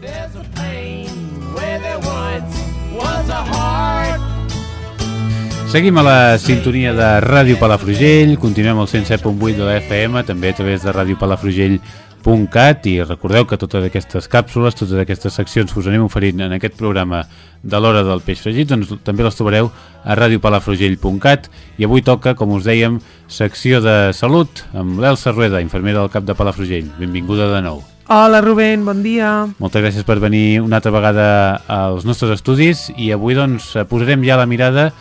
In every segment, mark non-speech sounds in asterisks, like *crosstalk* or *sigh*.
There's a where there once was a heart. Seguim a la sintonia de Ràdio Palafrugell, continuem al 107.8 de la FM, també a través de radiopalafrugell.cat i recordeu que totes aquestes càpsules, totes aquestes seccions que us anem oferint en aquest programa de l'hora del peix fregit, doncs també les trobareu a radiopalafrugell.cat i avui toca, com us dèiem, secció de salut amb l'Elsa Rueda, infermera del CAP de Palafrugell. Benvinguda de nou. Hola Rubén, bon dia. Moltes gràcies per venir una altra vegada als nostres estudis i avui doncs posarem ja la mirada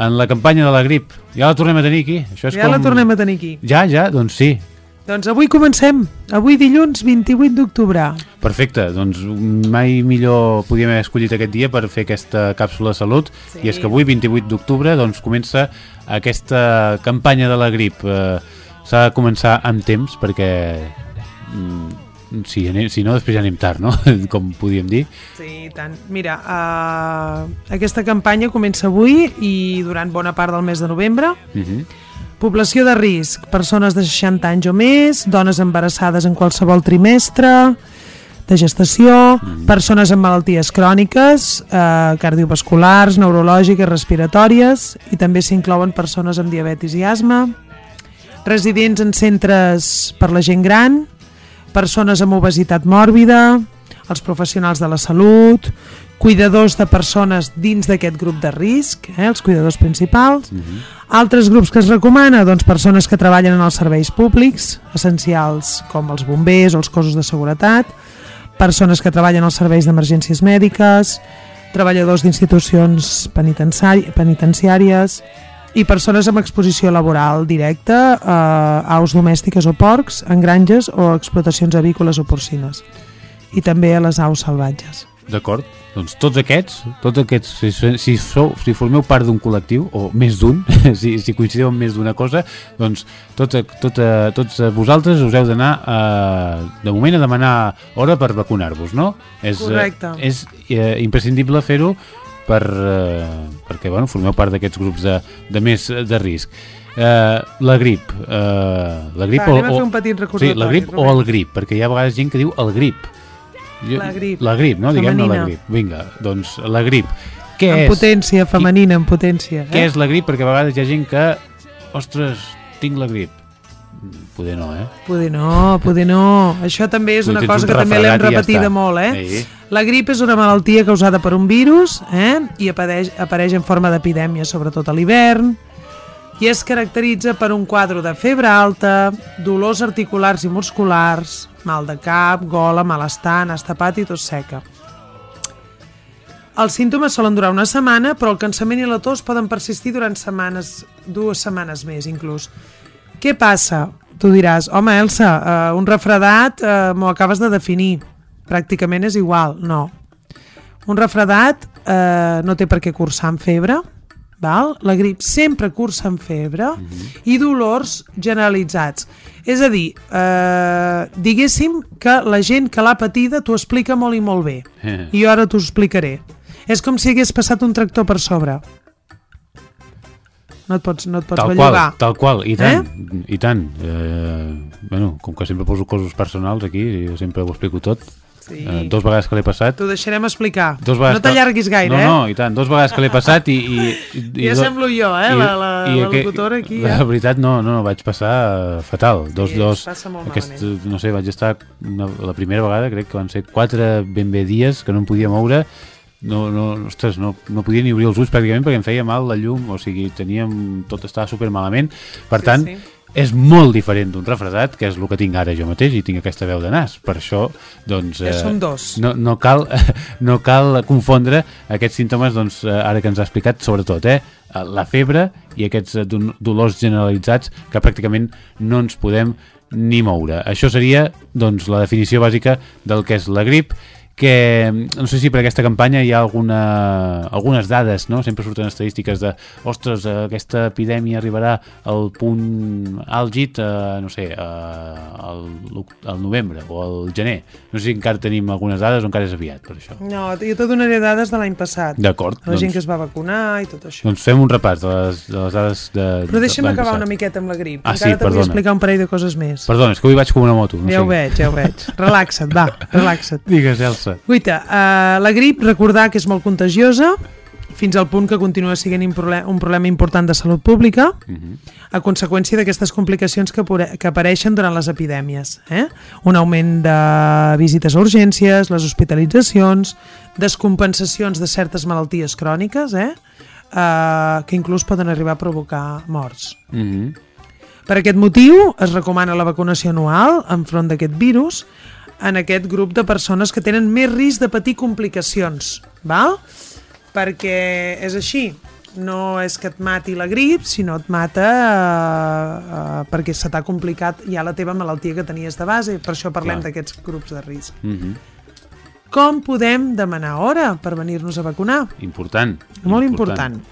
en la campanya de la grip. Ja la tornem a tenir aquí. Això és Ja com... la tornem a tenir aquí. Ja, ja, doncs sí. Doncs avui comencem. Avui dilluns 28 d'octubre. Perfecte, doncs mai millor podíem haver escollit aquest dia per fer aquesta càpsula de salut Sí. i és que avui, 28 d'octubre, doncs comença aquesta campanya de la grip. Eh, S'ha de començar amb temps perquè mm, si, anem, si no després ja anem tard, no? *laughs* Com podíem dir. Sí, tant. Mira, uh, aquesta campanya comença avui i durant bona part del mes de novembre. Uh -huh. Població de risc, persones de 60 anys o més, dones embarassades en qualsevol trimestre de gestació, persones amb malalties cròniques, eh, cardiovasculars, neurològiques, respiratòries, i també s'inclouen persones amb diabetis i asma, residents en centres per la gent gran, persones amb obesitat mòrbida, els professionals de la salut, cuidadors de persones dins d'aquest grup de risc, eh, els cuidadors principals, altres grups que es recomana, doncs persones que treballen en els serveis públics, essencials com els bombers o els cossos de seguretat, persones que treballen als serveis d'emergències mèdiques, treballadors d'institucions penitenciàries i persones amb exposició laboral directa a aus domèstiques o porcs, en granges o explotacions avícoles o porcines i també a les aus salvatges. D'acord, doncs tots aquests, tots aquests si, si, sou, si formeu part d'un col·lectiu, o més d'un, *laughs* si, si coincideu amb més d'una cosa, doncs tot, tot, tots vosaltres us heu d'anar, eh, de moment, a demanar hora per vacunar-vos, no? És, eh, Correcte. És eh, imprescindible fer-ho per, eh, perquè bueno, formeu part d'aquests grups de, de més de risc. Eh, la grip, eh, la grip Va, anem a fer un petit sí, recordatori, la grip o el grip, perquè hi ha a vegades gent que diu el grip. Jo- La grip. La grip, no? Diguem-ne la grip. Vinga, doncs la grip. Què En és? potència, femenina, en potència. Què Eh? és la grip? Perquè a vegades hi ha gent que... Ostres, tinc la grip. Poder no, eh? Poder no, poder no. Això també és una cosa un que també l'hem ja repetida està. molt, eh? Sí. La grip és una malaltia causada per un virus eh? i apareix, apareix en forma d'epidèmia, sobretot a l'hivern, i es caracteritza per un quadre de febre alta, dolors articulars i musculars, mal de cap, gola, malestar, nas tapat i tos seca. Els símptomes solen durar una setmana, però el cansament i la tos poden persistir durant setmanes, dues setmanes més inclús. Què passa? Tu diràs, home, Elsa, uh, un refredat uh, m'ho acabes de definir. Pràcticament és igual. No. Un refredat uh, no té per què cursar amb febre, val? la grip sempre cursa amb febre i dolors generalitzats. És a dir, eh, diguéssim que la gent que l'ha patida t'ho explica molt i molt bé. Eh. I jo ara t'ho explicaré. És com si hagués passat un tractor per sobre. No et pots, no et pots Tal qual, bellugar. tal qual, i tant, i tant. Eh, bueno, com que sempre poso coses personals aquí, sempre ho explico tot. Sí. Eh, dos vegades que l'he passat, T'ho deixarem explicar. Dos no t'allarguis gaire, no, eh? No, i tant, dos vegades que l'he passat i... i, i *laughs* Ja do- semblo jo, eh, la- la- la aqu- locutora aquí, La eh? veritat, no, no, vaig passar eh, fatal. Dos, Sí, dos, passa molt aquest, no sé, vaig estar una, la primera vegada, crec que van ser quatre ben bé dies que no em podia moure, no, no, ostres, no, no podia ni obrir els ulls pràcticament perquè em feia mal la llum, o sigui, teníem, tot estava super malament. Per Sí, tant, sí. és molt diferent d'un refredat, que és el que tinc ara jo mateix, i tinc aquesta veu de nas. Per això, doncs... Ja som dos. No, no, cal, *laughs* no cal confondre aquests símptomes, doncs, eh, ara que ens ha explicat, sobretot, eh, la febre i aquests eh, do- dolors generalitzats que pràcticament no ens podem ni moure. Això seria doncs, la definició bàsica del que és la grip que no sé si per aquesta campanya hi ha alguna, algunes dades, no? sempre surten estadístiques de ostres, aquesta epidèmia arribarà al punt àlgid eh, no sé, eh, al, al novembre o al gener no sé si encara tenim algunes dades o encara és aviat per això. No, jo te donaré dades de l'any passat. D'acord, La gent doncs, que es va vacunar i tot això. doncs fem un repàs de les, de les dades de Però deixa'm de acabar passat. una miqueta amb la grip. Ah, Encara sí, te vull perdona. explicar un parell de coses més. Perdona, és que avui vaig com una moto no ja ho sé. veig, ja ho veig. Relaxa't, va, relaxa't. *laughs* Digues, Elsa Elsa? Guita, uh, la grip, recordar que és molt contagiosa, fins al punt que continua sent un problema, un problema important de salut pública, a conseqüència d'aquestes complicacions que, que apareixen durant les epidèmies. Eh? Un augment de visites a urgències, les hospitalitzacions, descompensacions de certes malalties cròniques, eh? Uh, que inclús poden arribar a provocar morts. Mm -hmm. Per aquest motiu, es recomana la vacunació anual enfront d'aquest virus en aquest grup de persones que tenen més risc de patir complicacions, val? Perquè és així, no és que et mati la grip, sinó et mata eh, eh, perquè se t'ha complicat ja la teva malaltia que tenies de base, per això parlem d'aquests grups de risc. Mm -hmm. Com podem demanar hora per venir-nos a vacunar? Important. Molt important.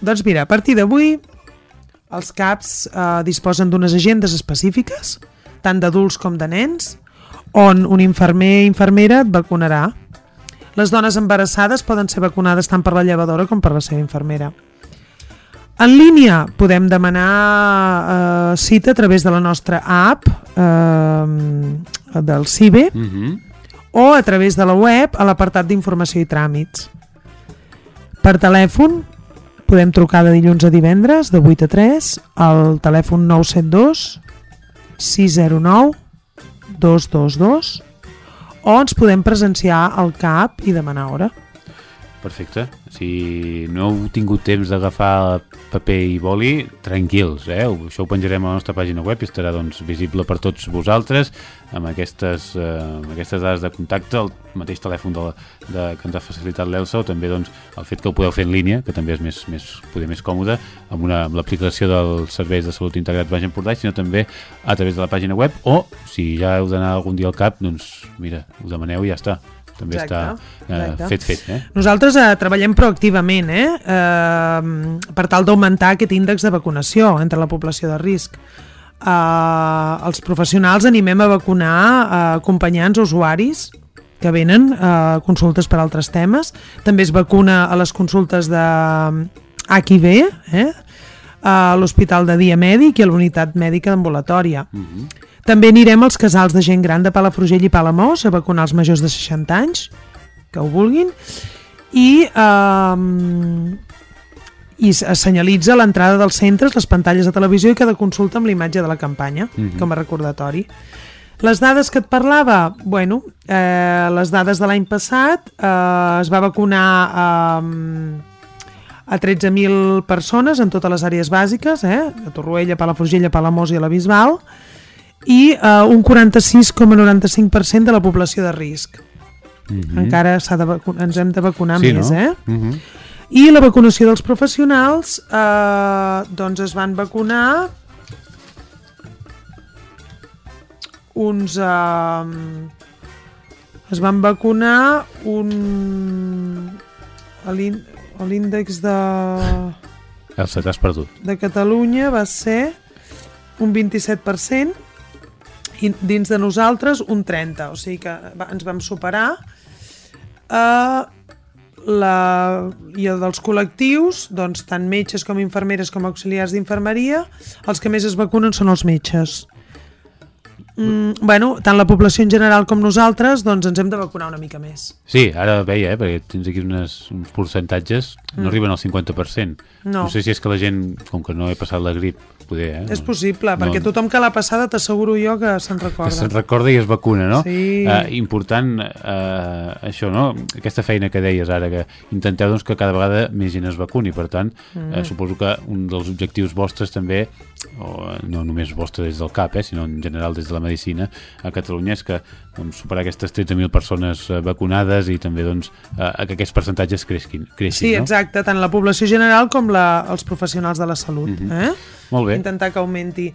Doncs mira, a partir d'avui els CAPs eh, disposen d'unes agendes específiques, tant d'adults com de nens, on un infermer infermera et vacunarà. Les dones embarassades poden ser vacunades tant per la llevadora com per la seva infermera. En línia podem demanar eh, cita a través de la nostra app eh, del CIBE, Mm -hmm. o a través de la web a l'apartat d'informació i tràmits. Per telèfon podem trucar de dilluns a divendres de 8 a 3 al telèfon 972 609 222 o ens podem presenciar al CAP i demanar hora. Perfecte. Si no heu tingut temps d'agafar paper i boli, tranquils, eh? Això ho penjarem a la nostra pàgina web i estarà doncs, visible per tots vosaltres amb aquestes, eh, amb aquestes dades de contacte, el mateix telèfon de, la, de, que ens ha facilitat l'Elsa o també doncs, el fet que ho podeu fer en línia, que també és més, més, poder més còmode, amb, una- amb l'aplicació dels serveis de salut integrats Baix Empordà, sinó també a través de la pàgina web o, si ja heu d'anar algun dia al CAP, doncs mira, ho demaneu i ja està. També Exacte, està eh, exacte. fet, fet, eh? Nosaltres eh, treballem proactivament eh, eh, per tal d'augmentar aquest índex de vacunació entre la població de risc. Eh, els professionals animem a vacunar eh, acompanyants o usuaris que venen a consultes per altres temes. També es vacuna a les consultes de HIV, eh? a l'Hospital de Dia Mèdic i a la Unitat Mèdica d'Ambulatòria. També anirem als casals de gent gran de Palafrugell i Palamós a vacunar els majors de 60 anys, que ho vulguin, i, eh, i es senyalitza a l'entrada dels centres les pantalles de televisió i cada consulta amb la imatge de la campanya, com a recordatori. Les dades que et parlava, bueno, eh, les dades de l'any passat, eh, es va vacunar eh, a 13.000 persones en totes les àrees bàsiques, eh? a Torroella, Palafrugell, a Palamós i a la Bisbal, i eh, un 46,95% de la població de risc. Mm -hmm. Encara s'ha de ens hem de vacunar Sí, més, no? eh? Mm -hmm. I la vacunació dels professionals, eh, doncs es van vacunar uns... Eh, es van vacunar un... l'índex de, Elsa, t'has perdut. de Catalunya va ser un 27% i dins de nosaltres un 30%, o sigui que ens vam superar eh, la, i el dels col·lectius, doncs tant metges com infermeres com auxiliars d'infermeria, els que més es vacunen són els metges. Mm, bueno, tant la població en general com nosaltres, doncs ens hem de vacunar una mica més. Sí, ara veia, eh, perquè tens aquí unes, uns percentatges, no arriben al 50%. Mm. No. no sé si és que la gent, com que no he passat la grip, poder, eh? És possible, perquè no. tothom que l'ha passada t'asseguro jo que se'n que recorda. se'n recorda i es vacuna, no? Sí. Eh, important eh, això, no? Aquesta feina que deies ara, que intenteu doncs, que cada vegada més gent es vacuni, per tant, Mm. eh, suposo que un dels objectius vostres també, o no només vostre des del CAP, eh, sinó en general des de la medicina a Catalunya, és que doncs, superar aquestes 13.000 persones eh, vacunades i també doncs, eh, que aquests percentatges creixin, creixin Sí, no? exacte, tant la població general com la, els professionals de la salut. Mhm. eh? Molt bé. Intentar que augmenti.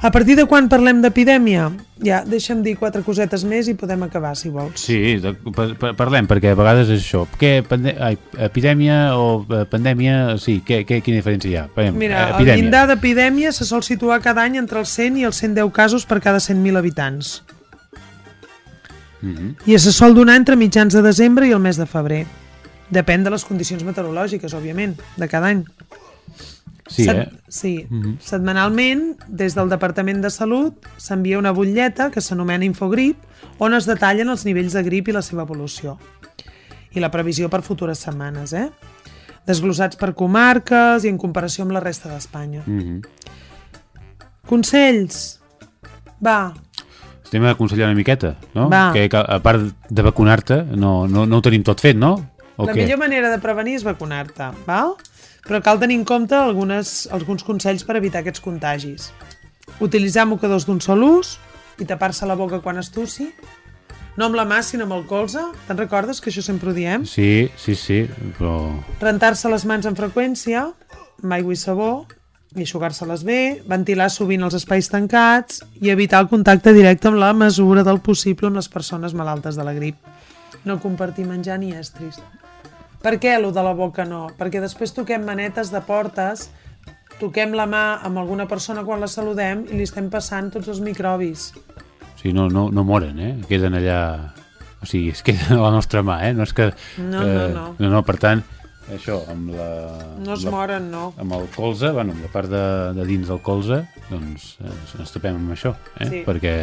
A partir de quan parlem d'epidèmia? Ja, deixa'm dir quatre cosetes més i podem acabar, si vols. Sí, de, pa, pa, parlem, perquè a vegades és això. Què, pande ai, epidèmia o eh, pandèmia, sí, què, què, quina diferència hi ha? Parlem, Mira, eh, el llindar d'epidèmia se sol situar cada any entre els 100 i els 110 casos per cada 100.000 habitants. Mhm. I se sol donar entre mitjans de desembre i el mes de febrer. Depèn de les condicions meteorològiques, òbviament, de cada any. Sí, Set- eh? Sí. Mhm. Setmanalment, des del Departament de Salut, s'envia una butlleta que s'anomena Infogrip, on es detallen els nivells de grip i la seva evolució. I la previsió per futures setmanes, eh? Desglossats per comarques i en comparació amb la resta d'Espanya. Mhm. Consells. Va, Estem a aconsellar una miqueta, no? Va. Que, que a part de vacunar-te, no, no, no ho tenim tot fet, no? O la què? millor manera de prevenir és vacunar-te, val? Però cal tenir en compte algunes, alguns consells per evitar aquests contagis. Utilitzar mocadors d'un sol ús i tapar-se la boca quan es tossi. No amb la mà, sinó amb el colze. Te'n recordes que això sempre ho diem? Sí, sí, sí, però... Rentar-se les mans amb freqüència, amb aigua i sabó, i aixugar-se-les bé, ventilar sovint els espais tancats i evitar el contacte directe amb la mesura del possible amb les persones malaltes de la grip. No compartir menjar ni estris. Per què lo de la boca no? Perquè després toquem manetes de portes, toquem la mà amb alguna persona quan la saludem i li estem passant tots els microbis. O sigui, no, no, no moren, eh? Queden allà... O sigui, es queden a la nostra mà, eh? No és que... No, eh, no, no. No, no, per tant, això, amb la... No es la, moren, no. Amb el colze, bueno, amb la part de, de dins del colze, doncs eh, ens tapem amb això, eh? Sí. Perquè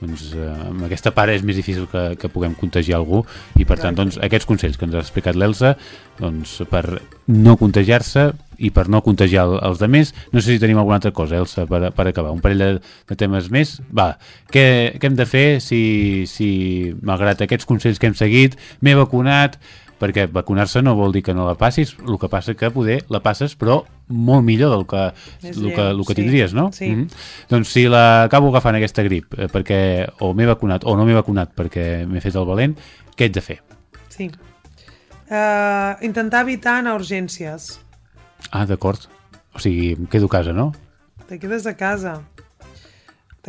doncs, eh, amb aquesta part és més difícil que, que puguem contagiar algú i per tant doncs, aquests consells que ens ha explicat l'Elsa doncs, per no contagiar-se i per no contagiar el- els demés no sé si tenim alguna altra cosa, Elsa, per, per acabar. Un parell de, de temes més? Va, què, què hem de fer si, si malgrat aquests consells que hem seguit m'he vacunat perquè vacunar-se no vol dir que no la passis el que passa que poder la passes però molt millor del que, Més el que, el que sí. tindries, no? Sí. Mhm. Doncs si la acabo agafant aquesta grip eh, perquè o m'he vacunat o no m'he vacunat perquè m'he fet el valent, què haig de fer? Sí. Uh, intentar evitar anar a urgències. Ah, d'acord. O sigui, em quedo a casa, no? Te quedes a casa.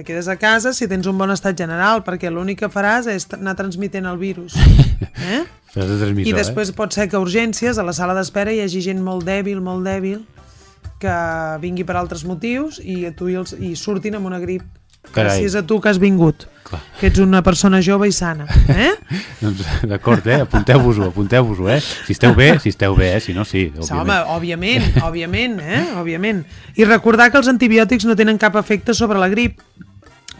Te quedes a casa si tens un bon estat general, perquè l'únic que faràs és anar transmitent el virus. *laughs* Eh? De I després pot ser que a urgències, a la sala d'espera, hi hagi gent molt dèbil, molt dèbil, que vingui per altres motius i, a tu i, els, i surtin amb una grip. Carai. Gràcies a tu que has vingut, Clar. que ets una persona jove i sana. Eh? eh? *laughs* Doncs d'acord, eh? Apunteu-vos-ho, apunteu-vos-ho, eh? Si esteu bé, si esteu bé, eh? Si no, sí, Sí, Home, òbviament. òbviament, òbviament, eh? òbviament. I recordar que els antibiòtics no tenen cap efecte sobre la grip.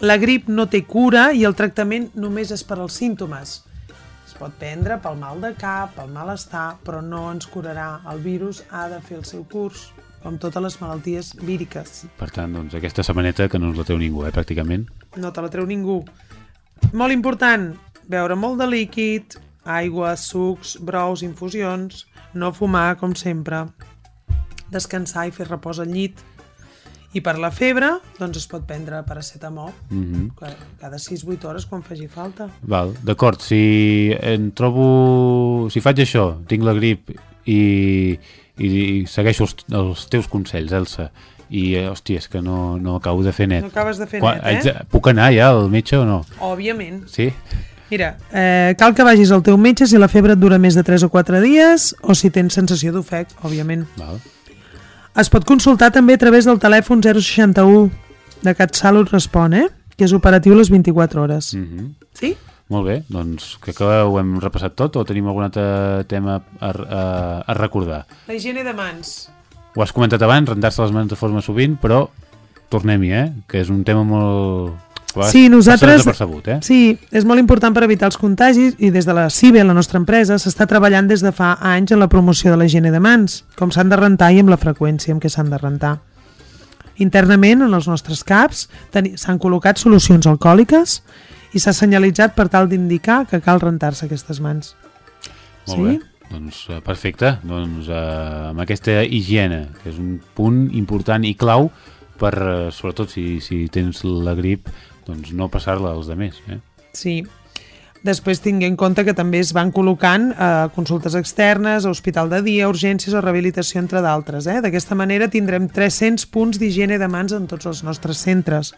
La grip no té cura i el tractament només és per als símptomes. Es pot prendre pel mal de cap, pel malestar, però no ens curarà. El virus ha de fer el seu curs, com totes les malalties víriques. Per tant, doncs, aquesta setmaneta que no ens la treu ningú, eh? Pràcticament. No te la treu ningú. Molt important, beure molt de líquid, aigua, sucs, brous, infusions, no fumar, com sempre, descansar i fer repòs al llit. I per la febre, doncs es pot prendre paracetamol Mhm. ca- cada 6-8 hores quan faci falta. Val, d'acord, si em trobo... Si faig això, tinc la grip i, i, i segueixo els, els teus consells, Elsa, i, hòstia, és que no, no acabo de fer net. No acabes de fer Quan- net, eh? Puc anar ja al metge o no? Òbviament. Sí? Mira, eh, cal que vagis al teu metge si la febre et dura més de 3 o 4 dies o si tens sensació d'ofec, òbviament. Val. Es pot consultar també a través del telèfon 061 de CatSalut Respon, eh? que és operatiu les 24 hores. Mm -hmm. Sí? Molt bé, doncs crec que ho hem repassat tot o tenim algun altre tema a, a, a recordar? La higiene de mans. Ho has comentat abans, rentar-se les mans de forma sovint, però tornem-hi, eh? Que és un tema molt... Sí, nosaltres... eh? Sí, és molt important per evitar els contagis i des de la CIBE, la nostra empresa, s'està treballant des de fa anys en la promoció de la higiene de mans, com s'han de rentar i amb la freqüència amb què s'han de rentar. Internament, en els nostres CAPs, s'han col·locat solucions alcohòliques i s'ha senyalitzat per tal d'indicar que cal rentar-se aquestes mans. Molt sí? bé. Doncs eh, perfecte. Doncs eh, amb aquesta higiene, que és un punt important i clau per, eh, sobretot si, si tens la grip, doncs no passar-la als demés. Eh? Sí. Després tingui en compte que també es van col·locant a consultes externes, a hospital de dia, urgències o rehabilitació, entre d'altres. Eh? D'aquesta manera tindrem 300 punts d'higiene de mans en tots els nostres centres.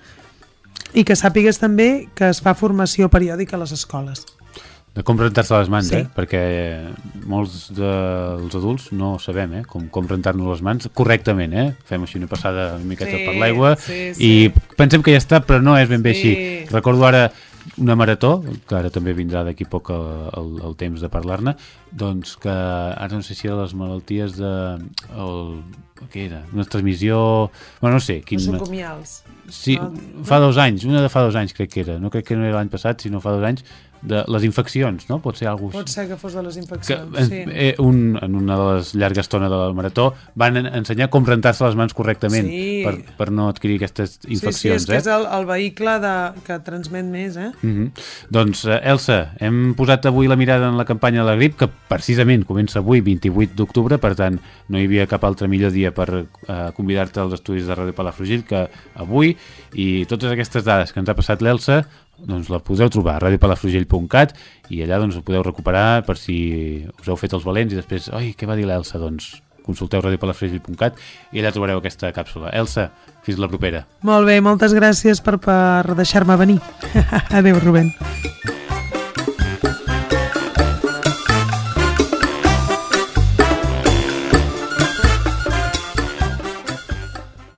I que sàpigues també que es fa formació periòdica a les escoles. De com rentar-se les mans, Sí. eh? perquè molts dels adults no sabem eh? com, com rentar-nos les mans correctament. Eh? Fem així una passada una miqueta Sí, per l'aigua sí, sí. i pensem que ja està, però no és ben bé Sí. així. Recordo ara una marató, que ara també vindrà d'aquí poc el, el, el temps de parlar-ne, doncs que ara no sé si de les malalties de... El, què era? Una transmissió... Bueno, no sé. Quin... Nosocomials. Sí, No, fa dos anys, una de fa dos anys crec que era. No crec que no era l'any passat, sinó fa dos anys, de les infeccions, no? Pot ser alguna Pot ser que fos de les que infeccions, en, sí. eh, un, en una de les llargues estones de la marató van en, ensenyar com rentar-se les mans correctament Sí. per, per no adquirir aquestes Sí, sí, infeccions. és que eh? és el, el vehicle de, que transmet més, eh? Mm -hmm. Doncs, eh, Elsa, hem posat avui la mirada en la campanya de la grip, que precisament comença avui, 28 d'octubre, per tant, no hi havia cap altre millor dia per eh, convidar-te als estudis de Ràdio Palafrugell que avui, i totes aquestes dades que ens ha passat l'Elsa, doncs la podeu trobar a radiopalafrugell.cat i allà doncs ho podeu recuperar per si us heu fet els valents i després, oi, què va dir l'Elsa? Doncs consulteu radiopalafrugell.cat i allà trobareu aquesta càpsula. Elsa, fins la propera. Molt bé, moltes gràcies per, per deixar-me venir. *laughs* Adéu, Rubén.